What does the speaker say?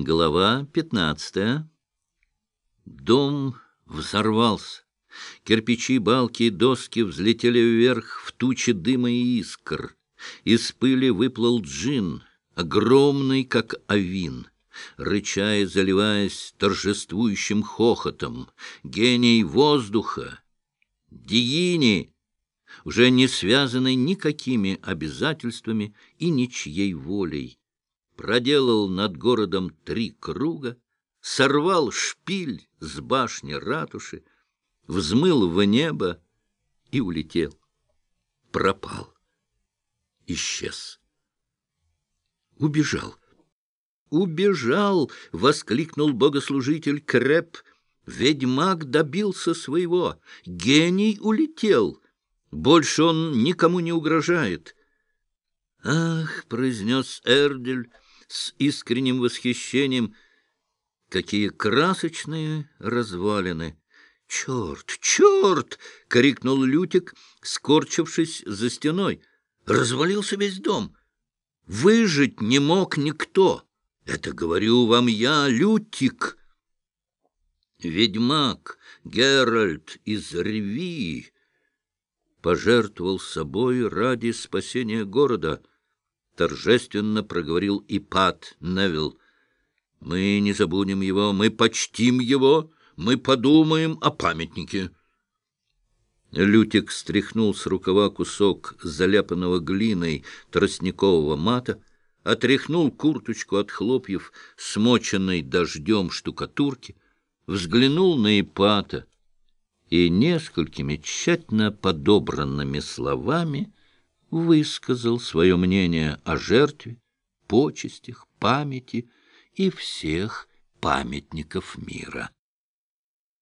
Глава пятнадцатая. Дом взорвался. Кирпичи, балки и доски взлетели вверх в тучи дыма и искр. Из пыли выплыл джин, огромный, как авин. Рычая, заливаясь торжествующим хохотом, гений воздуха, Диини, уже не связанный никакими обязательствами и ничьей волей, проделал над городом три круга, сорвал шпиль с башни ратуши, взмыл в небо и улетел. Пропал. Исчез. Убежал. «Убежал!» — воскликнул богослужитель Креп. «Ведьмак добился своего. Гений улетел. Больше он никому не угрожает». «Ах!» — произнес Эрдель с искренним восхищением. «Какие красочные развалины!» «Черт! Черт!» — крикнул Лютик, скорчившись за стеной. «Развалился весь дом. Выжить не мог никто. Это говорю вам я, Лютик!» Ведьмак Геральт из Ревии пожертвовал собой ради спасения города — торжественно проговорил Ипат Невилл. «Мы не забудем его, мы почтим его, мы подумаем о памятнике». Лютик стряхнул с рукава кусок заляпанного глиной тростникового мата, отряхнул курточку от хлопьев, смоченной дождем штукатурки, взглянул на Ипата и несколькими тщательно подобранными словами высказал свое мнение о жертве, почестях, памяти и всех памятников мира.